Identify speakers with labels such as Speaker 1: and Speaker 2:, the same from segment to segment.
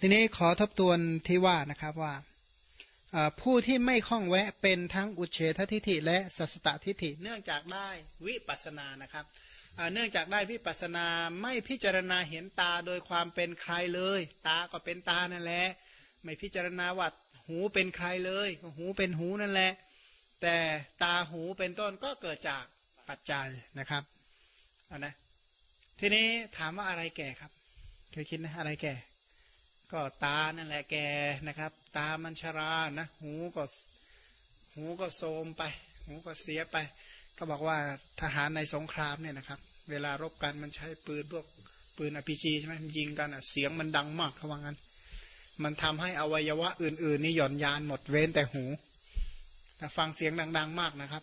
Speaker 1: ทีนี้ขอทบทวนที่ว่านะครับว่าผู้ที่ไม่คล้องแวะเป็นทั้งอุเฉททิฐิและสัสตตทิฐิ เนื่องจากได้วิปัสสนานะครับเนื่องจากได้วิปัสสนาไม่พิจารณาเห็นตาโดยความเป็นใครเลย ตาก็เป็นตานั่นแหละไม่พิจารณาว่าหูเป็นใครเลย หูเป็นหูนั่นแหละ แต่ตาหูเป็นต้นก็เกิดจากปัจจัยนะครับเอานะทีนี้ถามว่าอะไรแก่ครับเคยคิดนะอะไรแก่ ก็ตานั่นแหละแกนะครับ ตามันชรานะ หูก็หูก็โทมไป หูก็เสียไป ก็บอกว่าทหารในสงครามเนี่ยนะครับ เวลารบกันมันใช้ปืนพวกปืนอภิชีใช่ไหมยิงกันอะเสียงมันดังมากเขาว่างั้น มันทำให้อวัยวะอื่น ๆ นี่หย่อนยานหมดเว้นแต่หูแต่ฟังเสียงดัง ๆ มากนะครับ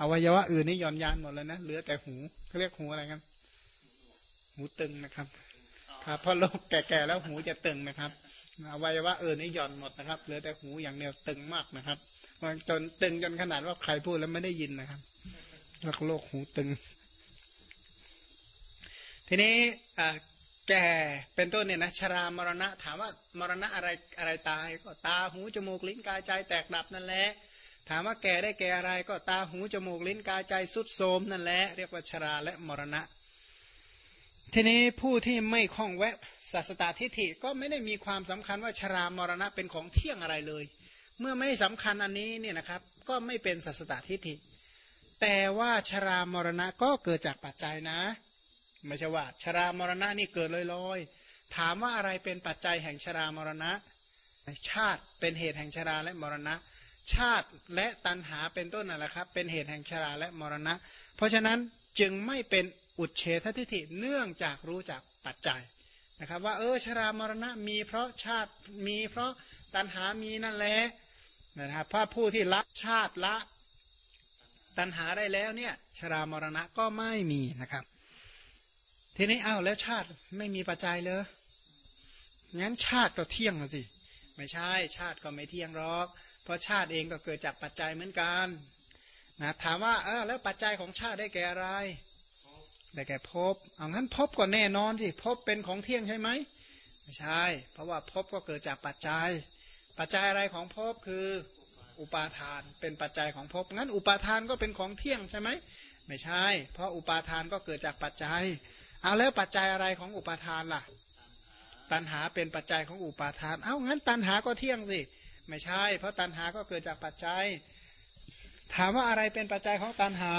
Speaker 1: อวัยวะอื่นนี่หย่อนยานหมดเลยนะเหลือแต่หูเขาเรียกหูอะไรกันหูตึงนะครับ ครับเพราะโรคแก่ๆแล้วหูจะตึงนะครับอวัยวะอื่นนี่หย่อนหมดนะครับเหลือแต่หูอย่างเดียวตึงมากนะครับจนตึงจนขนาดว่าใครพูดแล้วไม่ได้ยินนะครับโรคหูตึง ทีนี้แก่เป็นต้นเนี่ยนะชรามรณะถามว่ามรณะอะไรอะไรตาย ก็ตาหูจมูกลิ้นกายใจแตกดับนั่นแหละถามว่าแก่ได้แก่อะไรก็ตาหูจมูกลิ้นกายใจสุดโทมนั่นแหละเรียกว่าชราและมรณะ ทีนี้ผู้ที่ไม่คล้องแวะสัสตทิฏฐิก็ไม่ได้มีความสำคัญว่าชรามรณะเป็นของเที่ยงอะไรเลย เมื่อไม่สำคัญอันนี้เนี่ยนะครับ ก็ไม่เป็นสัสตทิฏฐิ แต่ว่าชรามรณะก็เกิดจากปัจจัยนะ ไม่ใช่ว่า ชรามรณะนี่เกิดลอยๆ ถามว่าอะไรเป็นปัจจัยแห่งชรามรณะ ชาติเป็นเหตุแห่งชราและมรณะ ชาติและตันหาเป็นต้นนั่นแหละครับ เป็นเหตุแห่งชราและมรณะ เพราะฉะนั้นจึงไม่เป็น อุดเฉททิฐิเนื่องจากรู้จักปัจจัยนะครับว่าเออชรามรณะมีเพราะชาติมีเพราะตันหามีนั่นแหละนะครับพระผู้ที่ละชาติละตันหาได้แล้วเนี่ยชรามรณะก็ไม่มีนะครับ ทีนี้อ้าวแล้วชาติไม่มีปัจจัยเลยงั้นชาติก็เที่ยงสิไม่ใช่ชาติก็ไม่เที่ยงหรอก เพราะชาติเองก็เกิดจากปัจจัยเหมือนกันนะถามว่าเออแล้วปัจจัยของชาติได้แก่อะไร ได้แก่ภพเอางั้นภพก็แน่นอนสิภพเป็นของเที่ยงใช่ไหมไม่ใช่ เพราะว่าภพก็เกิดจากปัจจัย ปัจจัยอะไรของภพคืออุปาทานเป็นปัจจัยของภพงั้นอุปาทานก็เป็นของเที่ยงใช่ไหมไม่ใช่ เพราะอุปาทานก็เกิดจากปัจจัย เอาแล้วปัจจัยอะไรของอุปาทานล่ะ ตันหาเป็นปัจจัยของอุปาทาน เอางั้นตันหาก็เที่ยงสิ ไม่ใช่ เพราะตันหาก็เกิดจากปัจจัย ถามว่าอะไรเป็นปัจจัยของตันหา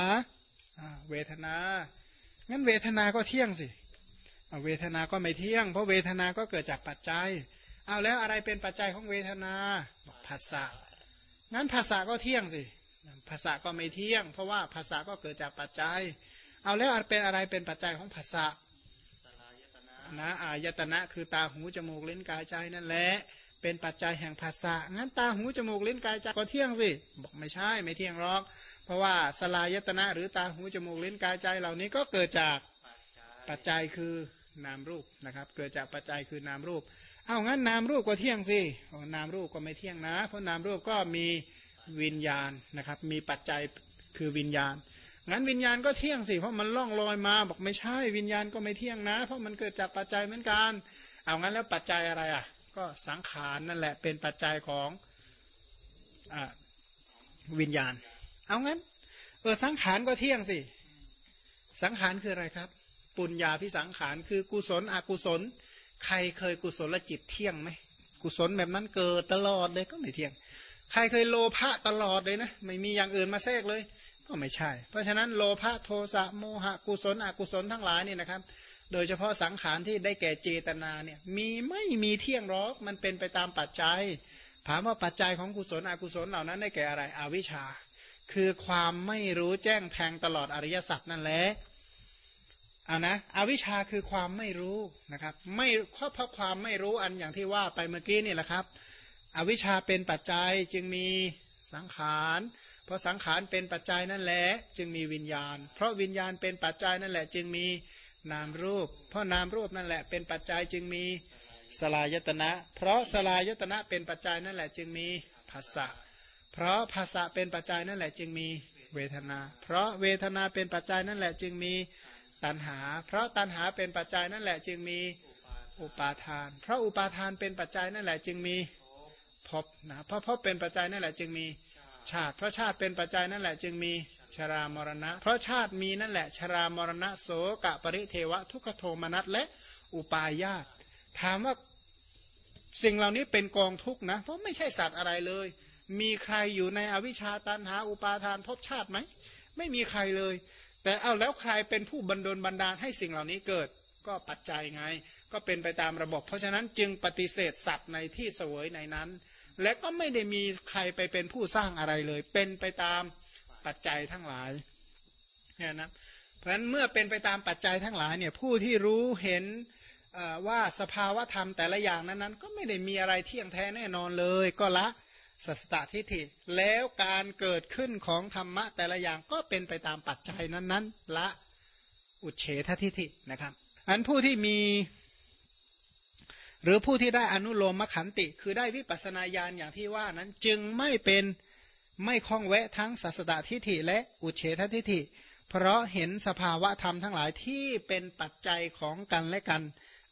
Speaker 1: เวทนา งั้นเวทนาก็เที่ยงสิเวทนาก็ไม่เที่ยง เพราะเวทนาก็เกิดจากปัจจัย เอาแล้วอะไรเป็นปัจจัยของเวทนาภาษางั้นภาษาก็เที่ยงสิภาษาก็ไม่เที่ยง เพราะว่าภาษาก็เกิดจากปัจจัย เอาแล้วเป็นอะไรเป็นปัจจัยของภาษานะอายตนะคือตาหูจมูกลิ้นกายใจนั่นแหละเป็นปัจจัยแห่งภาษางั้นตาหูจมูกลิ้นกายใจก็เที่ยงสิบอกไม่ใช่ไม่เที่ยงหรอก เพราะว่าสลายตนะหรือตาหูจมูกลิ้นกายใจเหล่านี้ก็เกิดจากปัจจัยคือนามรูปนะครับ เกิดจากปัจจัยคือนามรูป เอางั้นนามรูปก็เที่ยงสินามรูปก็ไม่เที่ยงนะ เพราะนามรูปก็มีวิญญาณนะครับ มีปัจจัยคือวิญญาณ งั้นวิญญาณก็เที่ยงสิ เพราะมันล่องลอยมา บอกไม่ใช่วิญญาณก็ไม่เที่ยงนะ เพราะมันเกิดจากปัจจัยเหมือนกัน เอางั้นแล้วปัจจัยอะไรอะ ก็สังขารนั่นแหละเป็นปัจจัยของอวิญญาณ เอางั้น เออสังขารก็เที่ยงสิ สังขารคืออะไรครับ ปุญญาพิสังขารคือกุศลอกุศล ใครเคยกุศลจิตเที่ยงไหมกุศลแบบนั้นเกิดตลอดเลยก็ไม่เที่ยง ใครเคยโลภะตลอดเลยนะไม่มีอย่างอื่นมาแทรกเลย ก็ไม่ใช่ เพราะฉะนั้นโลภะโทสะโมหะกุศลอกุศลทั้งหลายนี่นะครับ โดยเฉพาะสังขารที่ได้แก่เจตนาเนี่ยมีไม่มีเที่ยงหรอกมันเป็นไปตามปัจจัยถามว่าปัจจัยของกุศลอกุศลเหล่านั้นได้แก่อะไร อวิชชา คือความไม่รู้แจ้งแทงตลอดอริยสัจนั่นแหละเอานะอวิชชาคือความไม่รู้นะครับ ไม่เพราะความไม่รู้อันอย่างที่ว่าไปเมื่อกี้นี่แหละครับ อวิชชาเป็นปัจจัยจึงมีสังขารเพราะสังขารเป็นปัจจัยนั่นแหละจึงมีวิญญาณ เพราะวิญญาณเป็นปัจจัยนั่นแหละ จึงมีนามรูป เพราะนามรูปนั่นแหละเป็นปัจจัยจึงมีสลายตนะ เพราะสลายตนะเป็นปัจจัยนั่นแหละ จึงมีภาษะ เพราะภาษะเป็นปัจจัยนั่นแหละจึงมีเวทนา เพราะเวทนาเป็นปัจจัยนั่นแหละจึงมีตัณหา เพราะตัณหาเป็นปัจจัยนั่นแหละจึงมีอุปาทาน เพราะอุปาทานเป็นปัจจัยนั่นแหละจึงมีภพนะเพราะภพเป็นปัจจัยนั่นแหละจึงมีชาติ เพราะชาติเป็นปัจจัยนั่นแหละจึงมีชรามรณะ เพราะชาติมีนั่นแหละ ชรามรณะโสกะปริเทวะ ทุกขโทมนัสและอุปายาตถามว่าสิ่งเหล่านี้เป็นกองทุกนะ เพราะไม่ใช่สัตว์อะไรเลย มีใครอยู่ในอวิชชาตันหาอุปาทานภพชาติไหม ไม่มีใครเลย แต่เอาแล้วใครเป็นผู้บันดลบันดาลให้สิ่งเหล่านี้เกิด ก็ปัจจัยไง ก็เป็นไปตามระบบ เพราะฉะนั้นจึงปฏิเสธสัตว์ในที่เสวยในนั้น และก็ไม่ได้มีใครไปเป็นผู้สร้างอะไรเลย เป็นไปตามปัจจัยทั้งหลายเนี่ยนะเพราะฉะนั้นเมื่อเป็นไปตามปัจจัยทั้งหลายเนี่ยผู้ที่รู้เห็นว่าสภาวะธรรมแต่ละอย่างนั้นๆ ก็ไม่ได้มีอะไรเที่ยงแท้แน่นอนเลย ก็ละ สัสตทิฏฐิแล้วการเกิดขึ้นของธรรมะแต่ละอย่างก็เป็นไปตามปัจจัยนั้นๆ ละอุเฉททิฏฐินะครับอันผู้ที่มี หรือผู้ที่ได้อนุโลมมขันติ คือได้วิปัสนาญาณอย่างที่ว่านั้นจึงไม่เป็นไม่คล้องแวะทั้งสัสตทิฏฐิและอุเฉททิฏฐิ เพราะเห็นสภาวะธรรมทั้งหลายที่เป็นปัจจัยของกันและกัน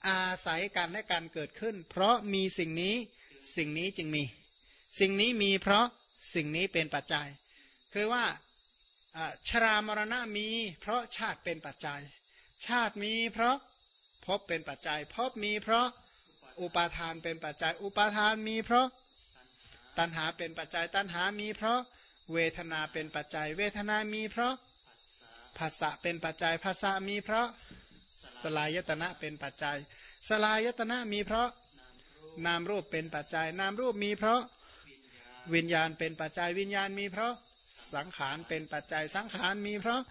Speaker 1: อาศัยกันและกันเกิดขึ้น เพราะมีสิ่งนี้สิ่งนี้จึงมี สิ่งนี้มีเพราะสิ่งนี้เป็นปัจจัย คือว่าชรามรณะมี เพราะชาติเป็นปัจจัย ชาติมีเพราะพบเป็นปัจจัย พบมีเพราะอุปาทานเป็นปัจจัย อุปาทานมีเพราะตัณหาเป็นปัจจัย ตัณหามีเพราะเวทนาเป็นปัจจัย เวทนามีเพราะภาษะเป็นปัจจัยภาษามีเพราะสลายตนะเป็นปัจจัย สลายตนะมีเพราะนามรูปเป็นปัจจัย นามรูปมีเพราะ วิญญาณเป็นปัจจัยวิญญาณมีเพราะสังขารเป็นปัจจัยสังขารมีเพราะ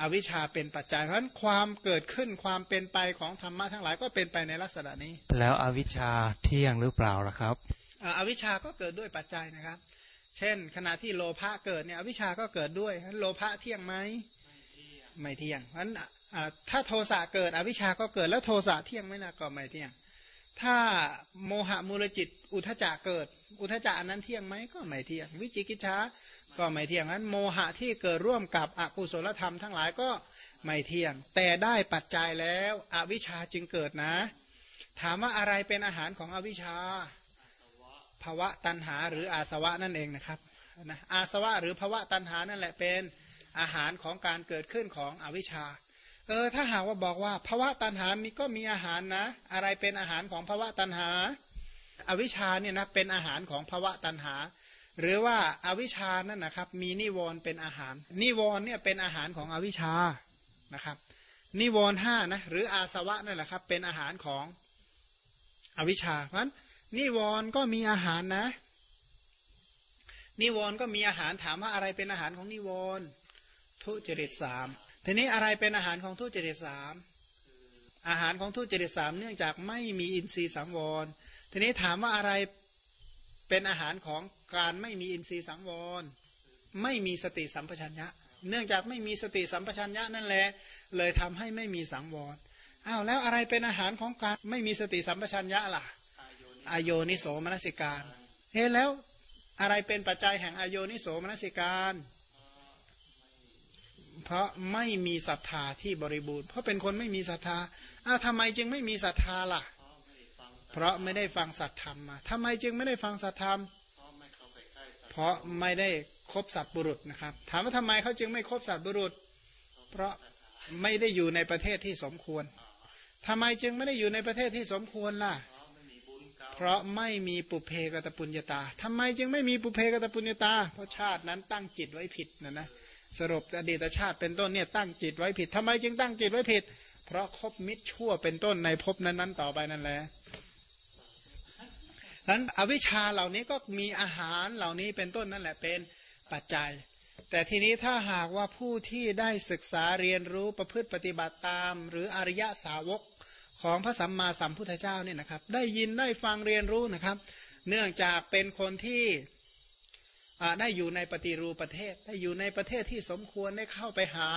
Speaker 1: อวิชชาเป็นปัจจัย เพราะฉะนั้นความเกิดขึ้นความเป็นไปของธรรมะทั้งหลายก็เป็นไปในลักษณะนี้
Speaker 2: แล้วอวิชชาเที่ยงหรือเปล่าล่ะครับ
Speaker 1: อวิชชาก็เกิดด้วยปัจจัยนะครับ เช่น ขณะที่โลภะเกิดเนี่ยอวิชชาก็เกิดด้วยโลภะเที่ยงไหมไม่เที่ยงเพราะฉะนั้นถ้าโทสะเกิดอวิชชาก็เกิดแล้วโทสะเที่ยงไหมนะก็ไม่เที่ยง ถ้าโมหะมูลจิต อุทจักเกิด อุทจักนนั้นเที่ยงไหมก็ไม่เที่ยง วิจิกิจฉาก็ไม่เที่ยงนั้น โมหะที่เกิดร่วมกับอกุศลธรรมทั้งหลายก็ไม่เที่ยง แต่ได้ปัจจัยแล้วอวิชชาจึงเกิดนะ ถามว่าอะไรเป็นอาหารของอวิชชาภาวะตันหาหรืออาสวะนั่นเองนะครับนะอาสวะหรือภาวะตันหานั่นแหละเป็นอาหารของการเกิดขึ้นของอวิชชา เออถ้าหากว่าบอกว่าภาวะตันหามีก็มีอาหารนะ อะไรเป็นอาหารของภาวะตันหา อวิชชาเนี่ยนะเป็นอาหารของภาวะตันหา หรือว่าอาวิชานั่นนะครับ มีนิวรณ์เป็นอาหาร นิวรณ์เนี่ยเป็นอาหารของอวิชานะครับ นิวรณ์ห้านะหรืออาสวะนั่นแหละครับ เป็นอาหารของอวิชชาเพราะฉะนั้นนิวรณ์ก็มีอาหารนะ นิวรณ์ก็มีอาหารถามว่าอะไรเป็นอาหารของนิวรณ์ทุจริตสาม ทีนี้อะไรเป็นอาหารของทุจริตสามอาหารของทุจริตสามเนื่องจากไม่มีอินทรีย์สังวร ทีนี้ถามว่าอะไรเป็นอาหารของการไม่มีอินทรีย์สังวร ไม่มีสติสัมปชัญญะ เนื่องจากไม่มีสติสัมปชัญญะนั่นแหละเลยทำให้ไม่มีสังวรอ้าวแล้วอะไรเป็นอาหารของการไม่มีสติสัมปชัญญะล่ะอโยนิโสมนสิการเฮ้แล้วอะไรเป็นปัจจัยแห่งอโยนิโสมนสิการ เพราะไม่มีศรัทธาที่บริบูรณ์ เพราะเป็นคนไม่มีศรัทธาอ้าวทำไมจึงไม่มีศรัทธาล่ะ เพราะไม่ได้ฟังสัตธรรมมาทำไมจึงไม่ได้ฟังสัตธรรม เพราะไม่ได้คบสัตบุรุษนะครับ ถามว่าทำไมเขาจึงไม่คบสัตบุรุษ เพราะไม่ได้อยู่ในประเทศที่สมควรทำไมจึงไม่ได้อยู่ในประเทศที่สมควรล่ะ เพราะไม่มีปุเพกตปุญญาตาทำไมจึงไม่มีปุเพกตปุญญาตา เพราะชาตินั้นตั้งจิตไว้ผิดนะนะ สรุปอดีตชาติเป็นต้นเนี่ยตั้งจิตไว้ผิดทำไมจึงตั้งจิตไว้ผิด เพราะคบมิตรชั่วเป็นต้นในภพนั้นๆ ต่อไปนั่นแหละนั้นอวิชชาเหล่านี้ก็มีอาหารเหล่านี้เป็นต้นนั่นแหละเป็นปัจจัย แต่ทีนี้ถ้าหากว่าผู้ที่ได้ศึกษาเรียนรู้ประพฤติปฏิบัติตาม หรืออริยสาวกของพระสัมมาสัมพุทธเจ้าเนี่ยนะครับ ได้ยินได้ฟังเรียนรู้นะครับ เนื่องจากเป็นคนที่ ได้อยู่ในปฏิรูปประเทศ ได้อยู่ในประเทศที่สมควรได้เข้าไปหา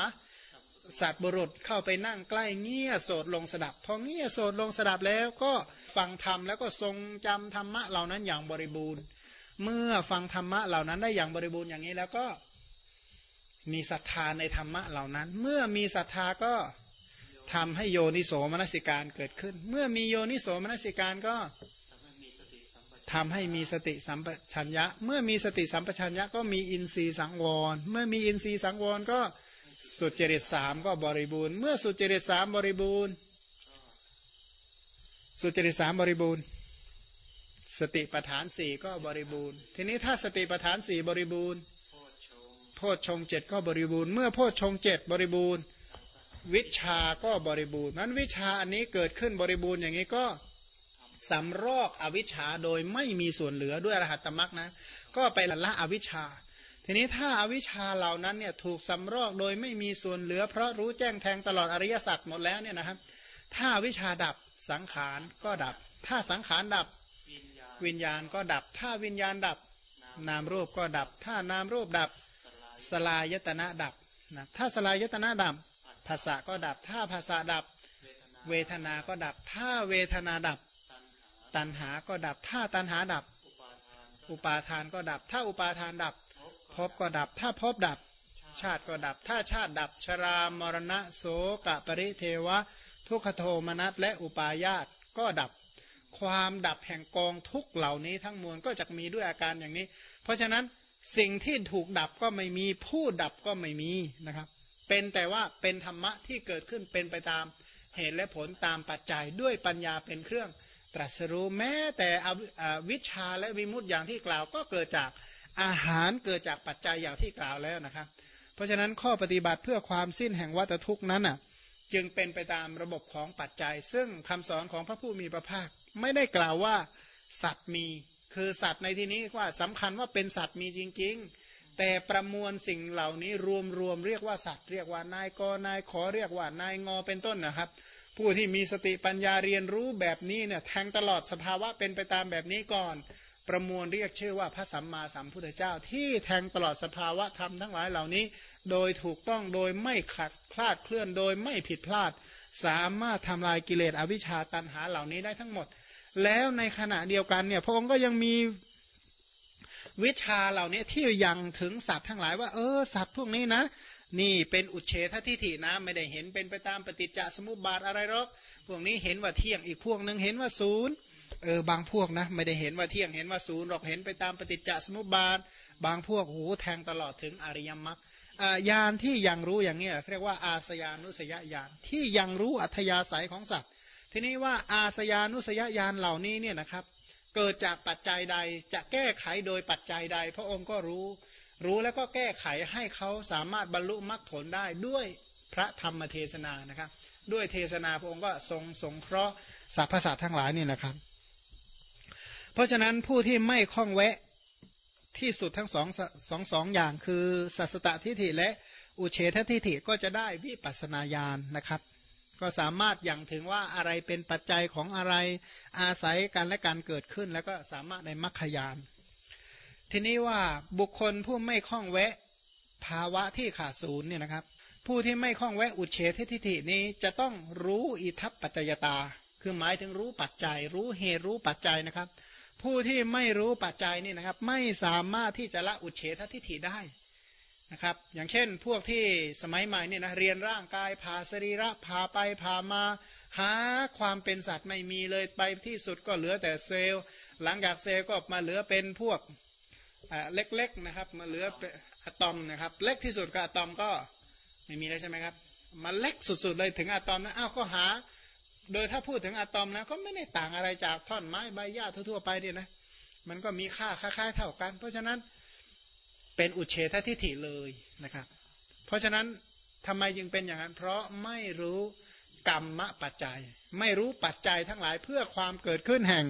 Speaker 1: สัตว์บุรุษเข้าไปนั่งใกล้เงี่ยโสดลงสดับ พอเงี่ยโสดลงสดับแล้วก็ฟังธรรมแล้วก็ทรงจำธรรมะเหล่านั้นอย่างบริบูรณ์ เมื่อฟังธรรมะเหล่านั้นได้อย่างบริบูรณ์อย่างนี้แล้วก็มีศรัทธาในธรรมะเหล่านั้น เมื่อมีศรัทธาก็ทำให้โยนิโสมนสิการเกิดขึ้น เมื่อมีโยนิโสมนสิการก็ ทำให้มีสติสัมปชัญญะ เมื่อมีสติสัมปชัญญะก็มีอินทรีย์สังวร เมื่อมีอินทรีย์สังวรก็สุจริตสามก็บริบูรณ์ เมื่อสุจริตสามบริบูรณ์ สุจริตสามบริบูรณ์ สติปฐานสี่ก็บริบูรณ์ ทีนี้ถ้าสติปฐานสี่บริบูรณ์โพชฌงเจ็ดก็บริบูรณ์ เมื่อโพชฌงเจ็ดบริบูรณ์ วิชาก็บริบูรณ์นั้นวิชาอันนี้เกิดขึ้นบริบูรณ์อย่างนี้ก็ สำรอกอวิชชาโดยไม่มีส่วนเหลือด้วยอรหัตตมรักนะ ก็ไปละอวิชชา ทีนี้ถ้าอาวิชชาเหล่านั้นเนี่ยถูกสำรอกโดยไม่มีส่วนเหลือ เพราะรู้แจ้งแทงตลอดอริยสัจหมดแล้วเนี่ยนะครับ ถ้าวิชาดับสังขารก็ดับ ถ้าสังขารดับวิญญาณก็ดับ ถ้าวิญญาณดับนามรูปก็ดับ ถ้านามรูปดับสลายตนะดับนะถ้าสลายตนะดับภาษาก็ดับ ถ้าภาษาดับ เวทนาก็ดับ ถ้าเวทนาดับ ตัณหาก็ดับ ถ้าตัณหาดับ อุปาทานก็ดับ ถ้าอุปาทานดับภพก็ดับ ถ้าภพดับ ชาติก็ดับ ถ้าชาติดับ ชรามรณะโสกะปริเทวะ ทุกขโทมนัสและอุปาญาตก็ดับ ความดับแห่งกองทุกเหล่านี้ทั้งมวลก็จะมีด้วยอาการอย่างนี้ เพราะฉะนั้นสิ่งที่ถูกดับก็ไม่มีผู้ดับก็ไม่มีนะครับ เป็นแต่ว่าเป็นธรรมะที่เกิดขึ้นเป็นไปตามเหตุและผลตามปัจจัยด้วยปัญญาเป็นเครื่อง ตรัสรู้แม้แต่วิชาและวิมุตติอย่างที่กล่าวก็เกิดจากอาหารเกิดจากปัจจัยอย่างที่กล่าวแล้วนะครับ เพราะฉะนั้นข้อปฏิบัติเพื่อความสิ้นแห่งวัฏทุกข์นั้นอะจึงเป็นไปตามระบบของปัจจัย ซึ่งคำสอนของพระผู้มีพระภาค ไม่ได้กล่าวว่าสัตว์มี คือสัตว์ในที่นี้ว่าสำคัญว่าเป็นสัตว์มีจริง ๆ แต่ประมวลสิ่งเหล่านี้รวมๆเรียกว่าสัตว์ เรียกว่านายกนายขอเรียกว่านายงอเป็นต้นนะครับ ผู้ที่มีสติปัญญาเรียนรู้แบบนี้เนี่ยแทงตลอดสภาวะเป็นไปตามแบบนี้ก่อน ประมวลเรียกชื่อว่าพระสัมมาสัมพุทธเจ้า ที่แทงตลอดสภาวะธรรมทั้งหลายเหล่านี้ โดยถูกต้องโดยไม่ขัดคลาดเคลื่อนโดยไม่ผิดพลาด สามารถทำลายกิเลสอวิชชาตันหาเหล่านี้ได้ทั้งหมด แล้วในขณะเดียวกันเนี่ยพระองค์ก็ยังมีวิชาเหล่านี้ที่ยังถึงสัตว์ทั้งหลายว่าเออสัตว์พวกนี้นะ นี่เป็นอุเฉททิฏฐินะไม่ได้เห็นเป็นไปตามปฏิจจสมุปบาทอะไรหรอกพวกนี้เห็นว่าเที่ยงอีกพวกหนึ่งเห็นว่าศูนย์เออบางพวกนะไม่ได้เห็นว่าเที่ยงเห็นว่าศูนย์หรอกเห็นไปตามปฏิจจสมุปบาท บางพวกหูแทงตลอดถึงอริยมรรคญาณที่ยังรู้อย่างนี้เรียกว่าอาสยานุสยญาณที่ยังรู้อัธยาศัยของสัตว์ ทีนี้ว่าอาสยานุสยญาณเหล่านี้เนี่ยนะครับ เกิดจากปัจจัยใดจะแก้ไขโดยปัจจัยใด พระองค์ก็รู้ รู้แล้วก็แก้ไขให้เขาสามารถบรรลุมรรคผลได้ด้วยพระธรรมเทศนานะครับ ด้วยเทศนาพระองค์ก็ทรงสงเคราะห์สรรพสัตว์ทั้งหลายนี่นะครับ เพราะฉะนั้นผู้ที่ไม่คล้องแวะที่สุดทั้งสองสองสองอย่างคือสัสตทิฏฐิและอุเฉททิฏฐิก็จะได้วิปัสนาญาณนนะครับ ก็สามารถอย่างถึงว่าอะไรเป็นปัจจัยของอะไรอาศัยกันและการเกิดขึ้น แล้วก็สามารถในมรรคยาน ทีนี้ว่าบุคคลผู้ไม่คล้องแวะภาวะที่ขาดศูนย์เนี่ยนะครับ ผู้ที่ไม่คล้องแวะอุเฉททิฏฐินี้จะต้องรู้อิทัปปัจจยตา คือหมายถึงรู้ปัจจัย รู้เหตุรู้ปัจจัยนะครับ ผู้ที่ไม่รู้ปัจจัยนี่นะครับ ไม่สามารถที่จะละอุเฉททิฏฐิได้นะครับ อย่างเช่น พวกที่สมัยใหม่เนี่ยนะเรียนร่างกายพาสรีระพาไปพามาหาความเป็นสัตว์ไม่มีเลยไปที่สุดก็เหลือแต่เซลล์ หลังจากเซลล์ก็มาเหลือเป็นพวก เล็กๆนะครับ มาเหลืออะตอมนะครับ เล็กที่สุดก็อะตอมก็ไม่มีแล้วใช่ไหมครับมาเล็กสุดๆเลยถึงอะตอมนะอ้าวก็หา โดยถ้าพูดถึงอะตอมนะก็ไม่ได้ต่างอะไรจากท่อนไม้ใบหญ้าทั่วๆไปเนี่ยนะมันก็มีค่าคล้ายๆเท่ากัน เพราะฉะนั้นเป็นอุเฉททิฐิเลยนะครับ เพราะฉะนั้นทำไมจึงเป็นอย่างนั้น เพราะไม่รู้กรรมปัจจัย ไม่รู้ปัจจัยทั้งหลายเพื่อความเกิดขึ้นแห่ง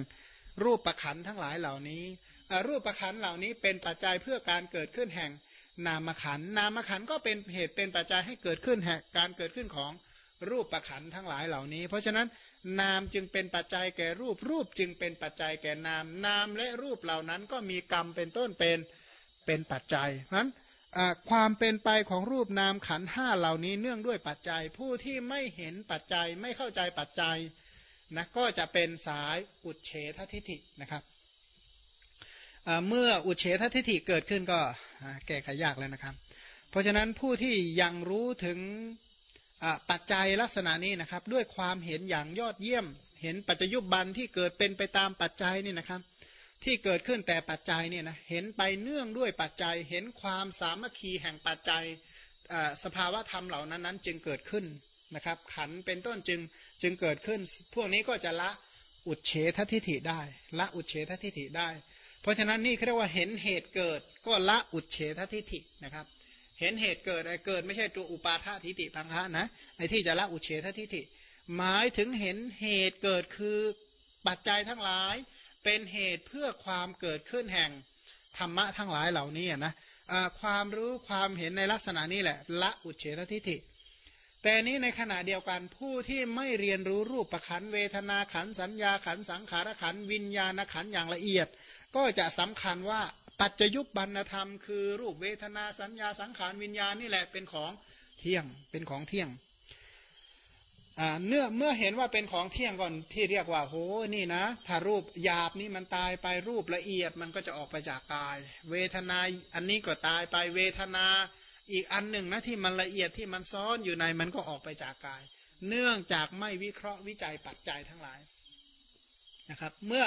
Speaker 1: รูปประขันทั้งหลายเหล่านี้ รูปประคันเหล่านี้เป็นปัจจัยเพื่อการเกิดขึ้นแห่งนามขัน นามขันก็เป็นเหตุเป็นปัจจัยให้เกิดขึ้นแห่งการเกิดขึ้นของรูปประคันทั้งหลายเหล่านี้ เพราะฉะนั้นนามจึงเป็นปัจจัยแก่รูปรูปจึงเป็นปัจจัยแก่นาม นามและรูปเหล่านั้นก็มีกรรมเป็นต้นเป็นเป็นปัจจัยเพราะนั้นความเป็นไปของรูปนามขันห้าเหล่านี้เนื่องด้วยปัจจัยผู้ที่ไม่เห็นปัจจัยไม่เข้าใจปัจจัยนะก็จะเป็นสายอุดเฉททิฐินะครับ เมื่ออุเฉททิฏฐิเกิดขึ้นก็แก้ไขยากแล้วนะครับ เพราะฉะนั้นผู้ที่ยังรู้ถึงปัจจัยลักษณะนี้นะครับ ด้วยความเห็นอย่างยอดเยี่ยม เห็นปัจจยุบันที่เกิดเป็นไปตามปัจจัยนี่นะครับ ที่เกิดขึ้นแต่ปัจจัยเนี่ยนะเห็นไปเนื่องด้วยปัจจัย เห็นความสามัคคีแห่งปัจจัยสภาวะธรรมเหล่านั้นนั้นจึงเกิดขึ้นนะครับ ขันเป็นต้นจึงจึงเกิดขึ้น พวกนี้ก็จะละอุดเฉททิฏฐิได้ ละอุดเฉททิฏฐิได้ เพราะฉะนั้นนี่เรียกว่าเห็นเหตุเกิด ก็ละอุดเฉททิฏฐินะครับ เห็นเหตุเกิดไอ้เกิดไม่ใช่ตัวอุปาททิฏฐิพังคะนะไอ้ที่จะละอุเฉททิฏฐิ หมายถึงเห็นเหตุเกิดคือปัจจัยทั้งหลาย เป็นเหตุเพื่อความเกิดขึ้นแห่งธรรมะทั้งหลายเหล่านี้นะความรู้ความเห็นในลักษณะนี้แหละละอุเฉททิฏฐิ แต่นี้ในขณะเดียวกันผู้ที่ไม่เรียนรู้รูปประขันเวทนาขันสัญญาขันสังขารขันวิญญาณขันอย่างละเอียด ก็จะสำคัญว่าปัจจยุบบรรธรรมคือรูปเวทนาสัญญาสังขารวิญญาณนี่แหละเป็นของเที่ยงเป็นของเที่ยงเนื้อเมื่อเห็นว่าเป็นของเที่ยงก่อนที่เรียกว่าโหนี่นะ ถ้ารูปหยาบนี่มันตายไปรูปละเอียดมันก็จะออกไปจากกาย เวทนาอันนี้ก็ตายไปเวทนาอีกอันหนึ่งนะที่มันละเอียดที่มันซ้อนอยู่ในมันก็ออกไปจากกาย เนื่องจากไม่วิเคราะห์วิจัยปัจจัยทั้งหลายนะครับ เมื่อ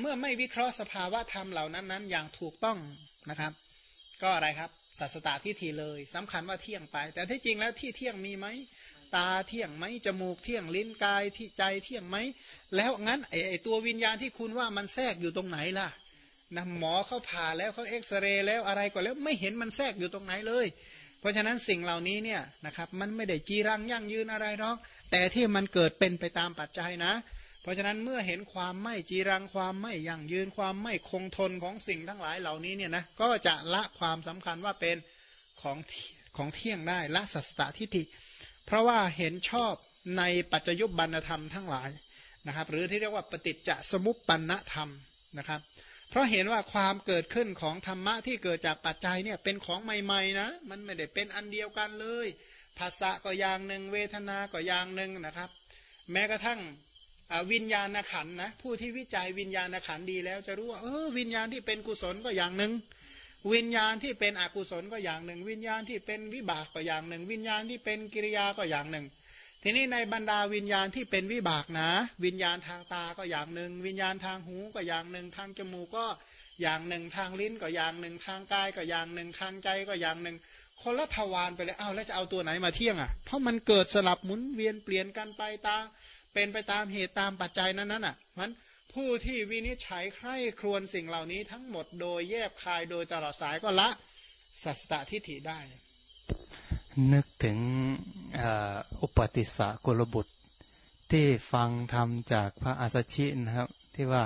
Speaker 1: เมื่อไม่วิเคราะห์สภาวะธรรมเหล่านั้นนั้นอย่างถูกต้องนะครับ ก็อะไรครับสัสตาที่ทีเลยสำคัญว่าเที่ยงไป แต่ที่จริงแล้วที่เที่ยงมีไหมตาเที่ยงไหมจมูกเที่ยงลิ้นกายที่ใจเที่ยงไหมแล้วงั้นไอไอตัววิญญาณที่คุณว่ามันแทรกอยู่ตรงไหนล่ะนะหมอเขาผ่าแล้วเขาเอ็กซเรย์แล้วอะไรก็แล้วไม่เห็นมันแทรกอยู่ตรงไหนเลย เพราะฉะนั้นสิ่งเหล่านี้เนี่ยนะครับมันไม่ได้จีรังยั่งยืนอะไรหรอกแต่ที่มันเกิดเป็นไปตามปัจจัยนะ เพราะฉะนั้นเมื่อเห็นความไม่จีรังความไม่ยั่งยืนความไม่คงทนของสิ่งทั้งหลายเหล่านี้เนี่ยนะก็จะละความสำคัญว่าเป็นของของเที่ยงได้ละสัสตทิฏฐิเพราะว่าเห็นชอบในปัจจยุบันธรรมทั้งหลายนะครับ หรือที่เรียกว่าปฏิจจสมุปปนธรรมนะครับ เพราะเห็นว่าความเกิดขึ้นของธรรมะที่เกิดจากปัจจัยเนี่ยเป็นของใหม่ๆนะมันไม่ได้เป็นอันเดียวกันเลยภาษะก็อย่างหนึ่งเวทนาก็อย่างหนึ่งนะครับ แม้กระทั่ง วิญญาณขันนะผู้ที่วิจัยวิญญาณขันดีแล้วจะรู้ว่าเออวิญญาณที่เป็นกุศลก็อย่างหนึ่งวิญญาณที่เป็นอกุศลก็อย่างหนึ่ง วิญญาณที่เป็นวิบากก็อย่างหนึ่ง วิญญาณที่เป็นกิริยาก็อย่างหนึ่ง ทีนี้ในบรรดาวิญญาณที่เป็นวิบากนะ วิญญาณทางตาก็อย่างหนึ่ง วิญญาณทางหูก็อย่างหนึ่ง ทางจมูกก็อย่างหนึ่ง ทางลิ้นก็อย่างหนึ่ง ทางกายก็อย่างหนึ่ง ทางใจก็อย่างหนึ่ง คนละทวารไปเลยอ้าวแล้วจะเอาตัวไหนมาเที่ยงอะ เพราะมันเกิดสลับหมุนเวียนเปลี่ยนกันไปตา เป็นไปตามเหตุตามปัจจัยนั้นน่ะมันผู้ที่วินิจฉัยใคร่ครวญสิ่งเหล่านี้ทั้งหมดโดยแยบคายโดยตลอดสายก็ละสัสตทิฏฐิได้
Speaker 2: นึกถึงอุปติสสะกุลบุตร ที่ฟังทำจากพระอาสชินะครับ ที่ว่า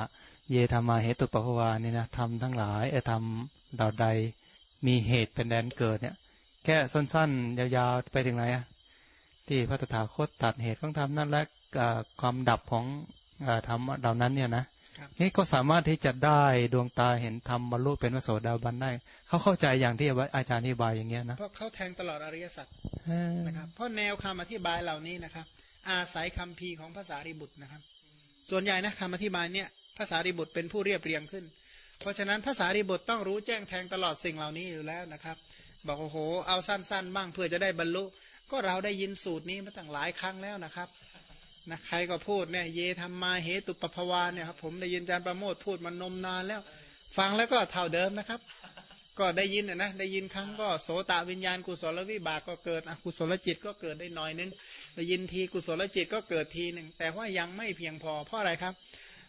Speaker 2: เยธรรมาเหตุปภวานี่นะทำทั้งหลายเอทำดาวใดมีเหตุเป็นแดนเกิดเนี่ย แค่สั้นๆ ยาวๆ ไปถึงไหนอะที่พระตถาคตตัดเหตุของธรรมนั่นและ ความดับของธรรมเหล่านั้นเนี่ยนะนี่ก็สามารถที่จะได้ดวงตาเห็นธรรมบรรลุเป็นวโสดาบันได้ เขาเข้าใจอย่างที่อาจารย์อธิบายอย่างเงี้ยนะ
Speaker 1: เพราะเขาแทงตลอดอริยสัจนะครับเพราะแนวคำอธิบายเหล่านี้นะครับ อาศัยคำพีของภาษาริบุตรนะครับ ส่วนใหญ่นะคำอธิบายเนี่ยภาษาริบุตรเป็นผู้เรียบเรียงขึ้น เพราะฉะนั้นภาษาริบุตรต้องรู้แจ้งแทงตลอดสิ่งเหล่านี้อยู่แล้วนะครับ บอกโอ้โหเอาสั้นๆ บ้างเพื่อจะได้บรรลุ ก็เราได้ยินสูตรนี้มาตั้งหลายครั้งแล้วนะครับ นะใครก็พูดเนี่ยเยธรรมมาเหตุปภวาเนี่ยครับผมได้ยินอาจารย์ประโมทพูดมันนมนานแล้ว ฟังแล้วก็เท่าเดิมนะครับ ก็ได้ยินนะได้ยินครั้งก็โสตวิญญาณกุศลวิบากก็เกิดอกุศลจิตก็เกิดได้หน่อยนึงได้ยินทีกุศลจิตก็เกิดทีหนึ่งแต่ว่ายังไม่เพียงพอเพราะอะไรครับ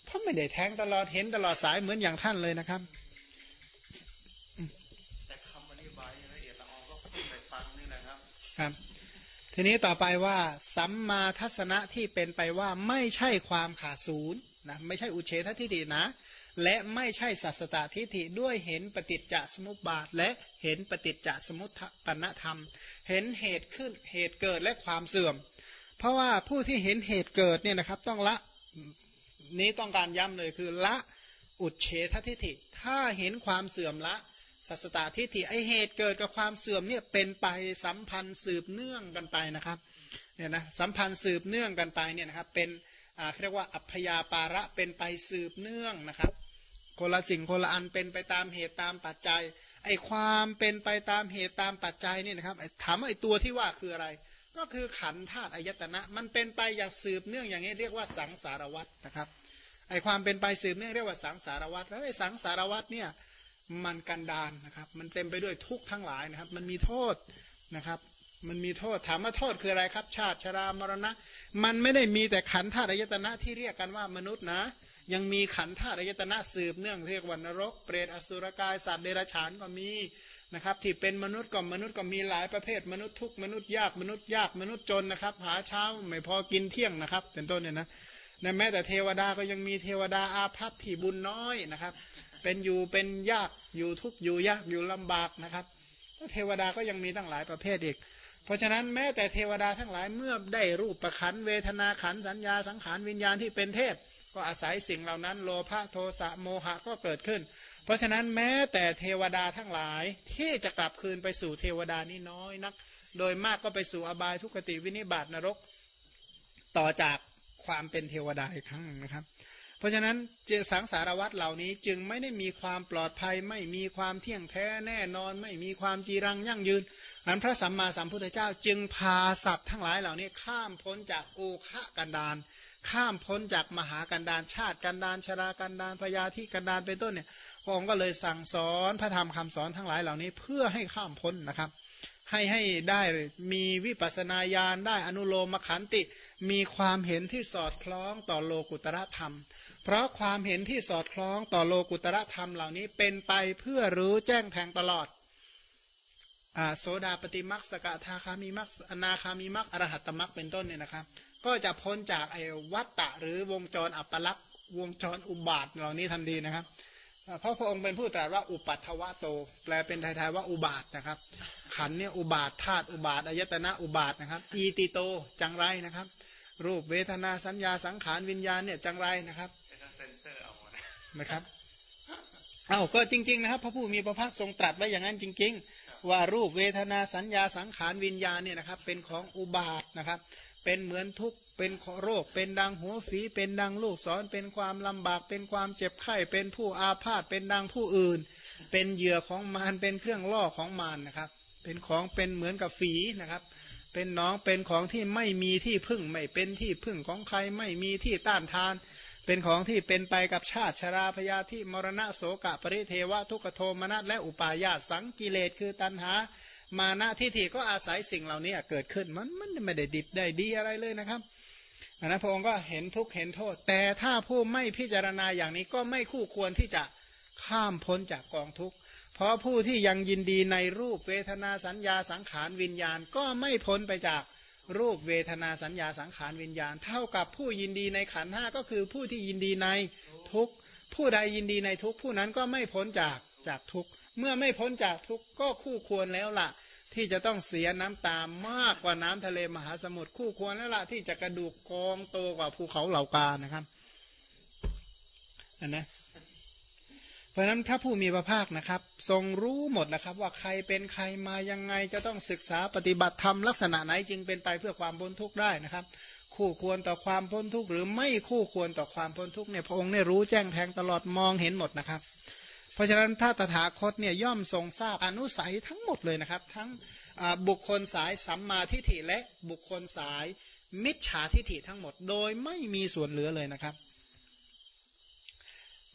Speaker 1: เพราะไม่ได้แทงตลอดเห็นตลอดสายเหมือนอย่างท่านเลยนะครับแต่คำอธิบายละเอียดละออก็พูดไปฟังนี่แหละครับ ครับ ทีนี้ต่อไปว่า สัมมาทัศนะที่เป็นไปว่าไม่ใช่ความขาดศูนย์นะไม่ใช่อุเฉททิฏฐินะ และไม่ใช่สัสตตทิฏฐิด้วยเห็นปฏิจจสมุปบาท และเห็นปฏิจจสมุปปนธรรม เห็นเหตุขึ้นเหตุเกิดและความเสื่อม เพราะว่าผู้ที่เห็นเหตุเกิดเนี่ยนะครับต้องละนี้ต้องการย้ำเลยคือละอุเฉททิฏฐิ ถ้าเห็นความเสื่อมละ สัสตาทิฏฐิไอเหตุเกิดกับความเสื่อมเนี่ยเป็นไปสัมพันธ์สืบเนื่องกันไปนะครับเนี่ยนะสัมพันธ์สืบเนื่องกันไปเนี่ยนะครับเป็นเรียกว่าอัพยาปาระเป็นไปสืบเนื่องนะครับคนละสิ่งคนละอันเป็นไปตามเหตุตามปัจจัยไอความเป็นไปตามเหตุตามปัจจัยเนี่ยนะครับถามไอตัวที่ว่าคืออะไร ก็ก็คือขันธาตุอายตนะ มันเป็นไปอย่างสืบเนื่องอย่างนี้เรียกว่าสังสารวัตนะครับไอความเป็นไปสืบเนื่องเรียกว่าสังสารวัตแล้วไอสังสารวัตเนี่ย มันกันดานนะครับ มันเต็มไปด้วยทุกข์ทั้งหลายนะครับ มันมีโทษนะครับ มันมีโทษถามว่าโทษคืออะไรครับ ชาติชรามรณะ มันไม่ได้มีแต่ขันธาตุอายตนะที่เรียกกันว่ามนุษย์นะ ยังมีขันธาตุอายตนะสืบเนื่องเรียกว่านรก เปรตอสุรกายสัตว์เดรัจฉานก็มีนะครับที่เป็นมนุษย์ก็มนุษย์ก็มีหลายประเภท มนุษย์ทุกมนุษย์ยากมนุษย์ยากมนุษย์จนนะครับ หาเช้าไม่พอกินเที่ยงนะครับ เป็นต้นเนี่ยนะในแม้แต่เทวดาก็ยังมีเทวดาอาภัพที่บุญน้อยนะครับ เป็นอยู่เป็นยากอยู่ทุกอยู่ยากอยู่ลำบากนะครับเทวดาก็ยังมีตั้งหลายประเภทอีก เพราะฉะนั้นแม้แต่เทวดาทั้งหลายเมื่อได้รูปประขันเวทนาขันสัญญาสังขารวิญญาณที่เป็นเทพ ก็อาศัยสิ่งเหล่านั้น โลภะโทสะโมหะก็เกิดขึ้น เพราะฉะนั้นแม้แต่เทวดาทั้งหลายที่จะกลับคืนไปสู่เทวดานี่น้อยนัก โดยมากก็ไปสู่อบายทุกขติวินิบาตนรก ต่อจากความเป็นเทวดาอีกครั้งหนึ่งนะครับ เพราะฉะนั้นเจสังสารวัตรเหล่านี้จึงไม่ได้มีความปลอดภัย ไม่มีความเที่ยงแท้แน่นอน ไม่มีความจีรังยั่งยืนอันพระสัมมาสัมพุทธเจ้าจึงพาสัตว์ทั้งหลายเหล่านี้ข้ามพ้นจากโอคะกันดานข้ามพ้นจากมหากันดานชาติกันดานชรากันดานพยาธิกันดานเป็นต้นเนี่ยพระองค์ก็เลยสั่งสอนพระธรรมคำสอนทั้งหลายเหล่านี้เพื่อให้ข้ามพ้นนะครับให้ให้ได้มีวิปัสนาญาณได้อนุโลมขันติ มีความเห็นที่สอดคล้องต่อโลกุตระธรรม เพราะความเห็นที่สอดคล้องต่อโลกุตระธรรมเหล่านี้เป็นไปเพื่อรู้แจ้งแทงตลอดโสดาปฏิมักสกทาคามีมักอนาคามีมักอรหัตตมักเป็นต้นเนี่ยนะครับ ก็จะพ้นจากไอ้วัตตะหรือวงจรอัปลักษณ์วงจรอุบาทเหล่านี้ทันทีนะครับ เพราะพระองค์เป็นผู้ตรัสว่าอุปัตถวะโต แปลเป็นไทยๆว่าอุบาทนะครับ ขันเนี่ยอุบาทธาตุอุบาทอายตนะอุบาทนะครับ อีติโตจังไรนะครับ รูปเวทนาสัญญาสังขารวิญญาณเนี่ยจังไรนะครับ นะครับเอ้าก็จริง ๆ นะครับพระผู้มีพระภาคทรงตรัสไว้อย่างนั้นจริง ๆ ว่ารูปเวทนาสัญญาสังขารวิญญาณเนี่ยนะครับเป็นของอุบาทนะครับ เป็นเหมือนทุกเป็นโรค เป็นดังหัวฝีเป็นดังลูกศรเป็นความลำบากเป็นความเจ็บไข้ เป็นผู้อาพาธเป็นดังผู้อื่น เป็นเหยื่อของมารเป็นเครื่องล่อของมารนะครับ เป็นของเป็นเหมือนกับฝีนะครับ เป็นน้องเป็นของที่ไม่มีที่พึ่งไม่เป็นที่พึ่งของใครไม่มีที่ต้านทาน เป็นของที่เป็นไปกับชาติชราพยาธิมรณะโสกะปริเทวะทุกโทมนัสและอุปาญาตสังกิเลสคือตัณหา มานะทิฏฐิก็อาศัยสิ่งเหล่านี้เกิดขึ้นมันมันไม่ได้ดิบได้ดีอะไรเลยนะครับอันนั้นพระองค์ก็เห็นทุกข์เห็นโทษ แต่ถ้าผู้ไม่พิจารณาอย่างนี้ก็ไม่คู่ควรที่จะข้ามพ้นจากกองทุกข์ เพราะผู้ที่ยังยินดีในรูปเวทนาสัญญาสังขารวิญญาณก็ไม่พ้นไปจาก รูปเวทนาสัญญาสังขารวิญญาณ เท่ากับผู้ยินดีในขันห้าก็คือผู้ที่ยินดีในทุกผู้ใดยินดีในทุกผู้นั้นก็ไม่พ้นจากจากทุกเมื่อไม่พ้นจากทุกก็คู่ควรแล้วล่ะ ที่จะต้องเสียน้ำตามากกว่าน้ำทะเลมหาสมุทรคู่ควรแล้วล่ะที่จะกระดูกกองโตกว่าภูเขาเหล่ากานะครับอันนะ เพราะนั้นพระผู้มีพระภาคนะครับ ทรงรู้หมดนะครับ ว่าใครเป็นใครมายังไงจะต้องศึกษาปฏิบัติธรรมลักษณะไหนจึงเป็นไปเพื่อความพ้นทุกข์ได้นะครับ คู่ควรต่อความพ้นทุกข์หรือไม่คู่ควรต่อความพ้นทุกข์เนี่ยพระองค์เนี่ยรู้แจ้งแทงตลอดมองเห็นหมดนะครับ เพราะฉะนั้นพระตถาคตเนี่ยย่อมทรงทราบอนุสัยทั้งหมดเลยนะครับ ทั้งบุคคลสายสัมมาทิฏฐิและบุคคลสายมิจฉาทิฏฐิทั้งหมด โดยไม่มีส่วนเหลือเลยนะครับ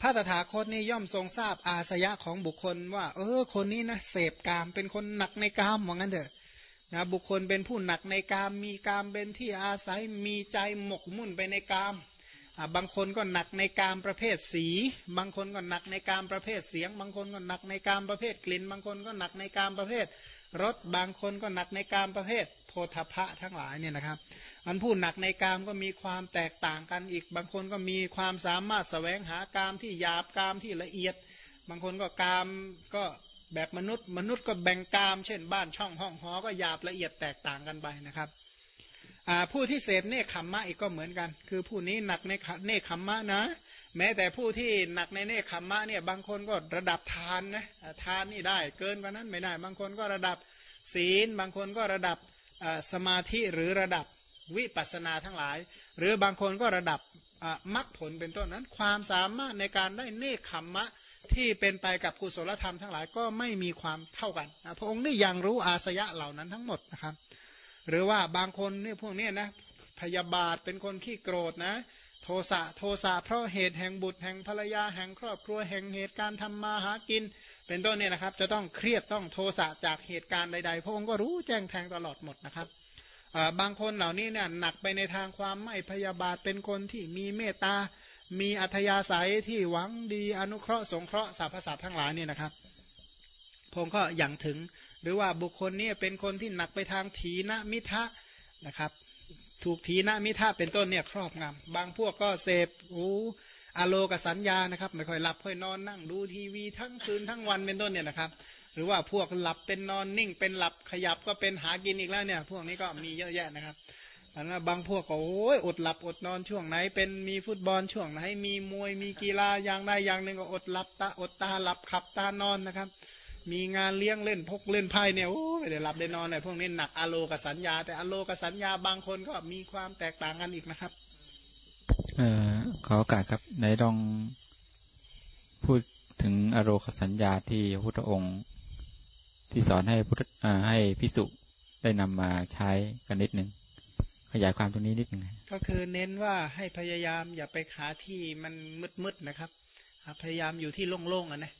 Speaker 1: พระตถาคตนี่ย่อมทรงทราบอาสยะของบุคคลว่า เออ คนนี้นะเสพกามเป็นคนหนักในกามว่างั้นเถอะนะบุคคลเป็นผู้หนักในกามมีกามเป็นที่อาศัยมีใจหมกมุ่นไปในกามบางคนก็หนักในการประเภทสี บางคนก็หนักในการประเภทเสียง บางคนก็หนักในการประเภทกลิ่น บางคนก็หนักในการประเภทรสบางคนก็หนักในการประเภท พธพะทั้งหลายเนี่ยนะครับอันผู้หนักในกามก็มีความแตกต่างกันอีก บางคนก็มีความสามารถสแสวงหากามที่หยาบกามที่ละเอียด บางคนก็กามก็แบบมนุษย์ มนุษย์ก็แบ่งกาม เช่น บ้านช่องห้องหอก็หยาบละเอียดแตกต่างกันไปนะครับผู้ที่เสพเนคขมมะอีกก็เหมือนกัน คือผู้นี้หนักในเนคขมมะนะ แม้แต่ผู้ที่หนักในเนคขมมะเนี่ยบางคนก็ระดับทานนะทานนี่ได้เกินกว่านั้นไม่ได้ บางคนก็ระดับศีล บางคนก็ระดับ สมาธิหรือระดับวิปัสนาทั้งหลาย หรือบางคนก็ระดับมรรคผลเป็นต้นนั้น ความสามารถในการได้เนคขมมะที่เป็นไปกับกุศลธรรมทั้งหลายก็ไม่มีความเท่ากันพระองค์ได้ยังรู้อาสยะเหล่านั้นทั้งหมดนะครับ หรือว่าบางคนเนี่ยพวกนี้นะพยาบาทเป็นคนขี้โกรธนะโทสะโทสะเพราะเหตุแห่งบุตรแห่งภรรยาแห่งครอบครัวแห่งเหตุการณ์ทำมาหากิน เป็นต้นเนี่ยนะครับ จะต้องเครียดต้องโทสะจากเหตุการณ์ใดๆพระองค์ก็รู้แจ้งแทงตลอดหมดนะครับบางคนเหล่านี้เนี่ยหนักไปในทางความไม่พยาบาทเป็นคนที่มีเมตตา มีอัธยาศัยที่หวังดีอนุเคราะห์สงเคราะห์สรรพสัตว์ทั้งหลายเนี่ยนะครับพงก็อย่างถึง หรือว่าบุคคลนี้เป็นคนที่หนักไปทางถีนมิทะนะครับ ถูกถีนมิทะเป็นต้นเนี่ยครอบงำบางพวกก็เสพอู อโลกสัญญานะครับ ไม่ค่อยหลับค่อยนอนนั่งดูทีวีทั้งคืนทั้งวันเป็นต้นเนี่ยนะครับ หรือว่าพวกหลับเป็นนอนนิ่งเป็นหลับขยับก็เป็นหากินอีกแล้วเนี่ย พวกนี้ก็มีเยอะแยะนะครับอันนั้นบางพวกก็โอ้ยอดหลับอดนอนช่วงไหน เป็นมีฟุตบอลช่วงไหน มีมวยมีกีฬาอย่างใดอย่างหนึ่งก็อดหลับตาอดตาหลับขับตานอนนะครับ มีงานเลี้ยงเล่นพกเล่นไพ่เนี่ยโอ้ไม่ได้หลับได้นอนเลยพวกนี้หนักอโลกสัญญา แต่อโลกสัญญาบางคนก็มีความแตกต่างกันอีกนะครับ
Speaker 3: เอ่อขอโอกาสครับไหนลองพูดถึงอโลกสัญญาที่พระพุทธองค์ ที่สอนให้พุทธให้พิสุได้นำมาใช้กันนิดหนึ่งขยายความตรงนี้นิดหนึ่ง
Speaker 1: ก็คือเน้นว่าให้พยายามอย่าไปหาที่มันมืดๆนะครับพยายามอยู่ที่โล่งๆอะนะ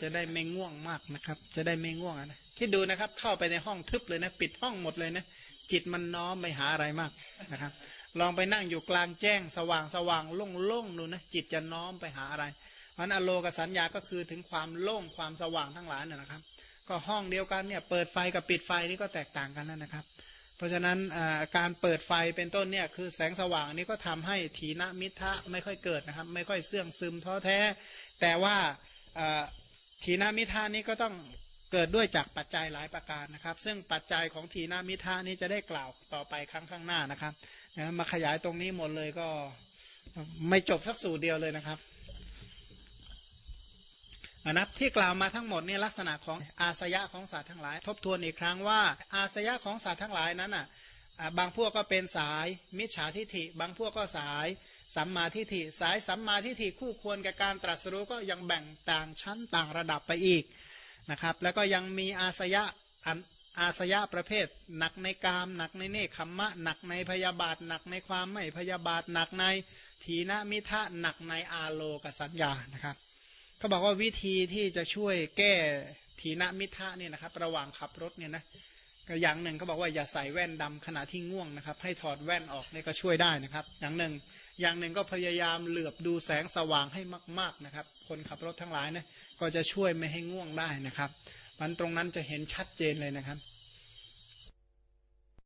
Speaker 1: จะได้ไม่ง่วงมากนะครับ จะได้ไม่ง่วงอะนะ คิดดูนะครับ เข้าไปในห้องทึบเลยนะ ปิดห้องหมดเลยนะ จิตมันน้อมไปหาอะไรมากนะครับ ลองไปนั่งอยู่กลางแจ้งสว่างสว่างโล่งๆดูนะ จิตจะน้อมไปหาอะไรเพราะนั้นอโลกสัญญาก็คือถึงความโล่งความสว่างทั้งหลายนะครับ ก็ห้องเดียวกันเนี่ยเปิดไฟกับปิดไฟนี่ก็แตกต่างกันแล้วนะครับ เพราะฉะนั้นการเปิดไฟเป็นต้นเนี่ยคือแสงสว่างนี้ก็ทำให้ถีนมิทะไม่ค่อยเกิดนะครับ ไม่ค่อยเสื่องซึมท้อแท้ แต่ว่าถีนมิทานี้ก็ต้อง เกิดด้วยจากปัจจัยหลายประการนะครับ ซึ่งปัจจัยของทีนามิทานี้จะได้กล่าวต่อไปครั้งข้างหน้านะครับมาขยายตรงนี้หมดเลยก็ไม่จบสักสูตรเดียวเลยนะครับนะที่กล่าวมาทั้งหมดนี่ลักษณะของอาสยะของสัตว์ทั้งหลาย ทบทวนอีกครั้งว่า อาสยะของสัตว์ทั้งหลายนั้นอะบางพวกก็เป็นสายมิจฉาทิฐิ บางพวกก็สายสัมมาทิฏฐิ สายสัมมาทิฏฐิคู่ควรกับการตรัสรู้ก็ยังแบ่งต่างชั้นต่างระดับไปอีก นะครับ แล้วก็ยังมีอาสยะอาสยะประเภท หนักในกาม หนักในเนคขมมะ หนักในพยาบาท หนักในความไม่พยาบาท หนักในทีนมิทะหนักในอาโลกสัญญานะครับเขาบอกว่าวิธีที่จะช่วยแก้ทีนมิทะเนี่ยนะครับ ระหว่างขับรถเนี่ยนะ ก็อย่างหนึ่งเขาบอกว่าอย่าใส่แว่นดำขณะที่ง่วงนะครับ ให้ถอดแว่นออกนี่ก็ช่วยได้นะครับ อย่างหนึ่ง อย่างหนึ่งก็พยายามเหลือบดูแสงสว่างให้มากๆนะครับ คนขับรถทั้งหลายนะก็จะช่วยไม่ให้ง่วงได้นะครับ มันตรงนั้นจะเห็นชัดเจนเลยนะครับ